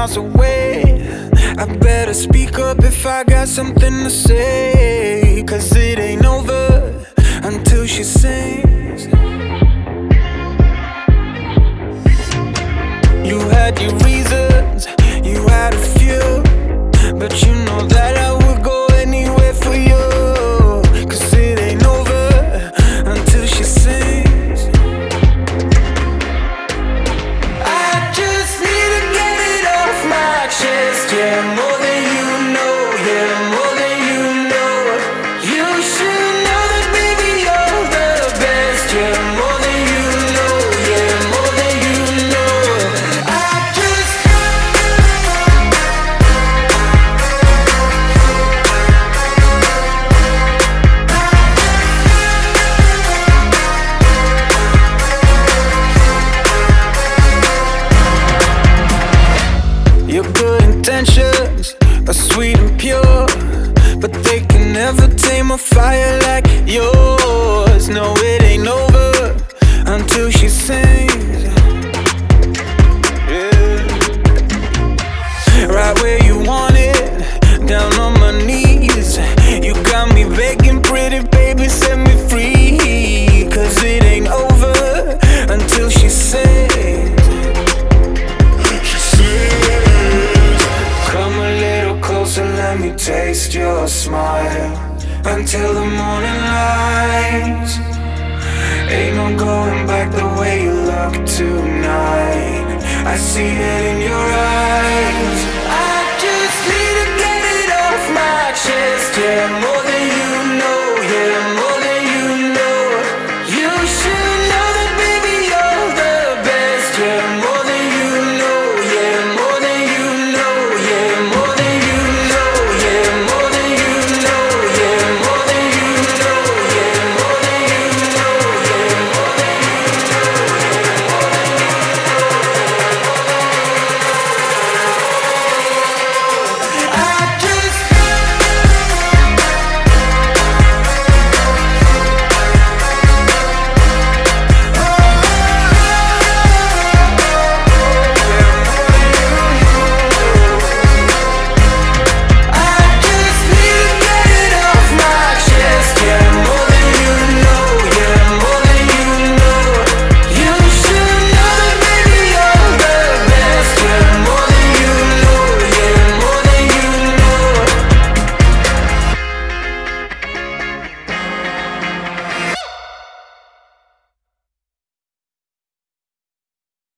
miles away. I better speak up if I got something to say Cause it ain't over until she sings. You had your reasons, you had a few But you but they can never tame a fire like yours. No, it ain't over until she sings. Yeah. Right where you want it, down on my knees. You got me begging, pretty baby, set me free. Taste your smile until the morning light. Ain't no going back the way you look tonight. I see it.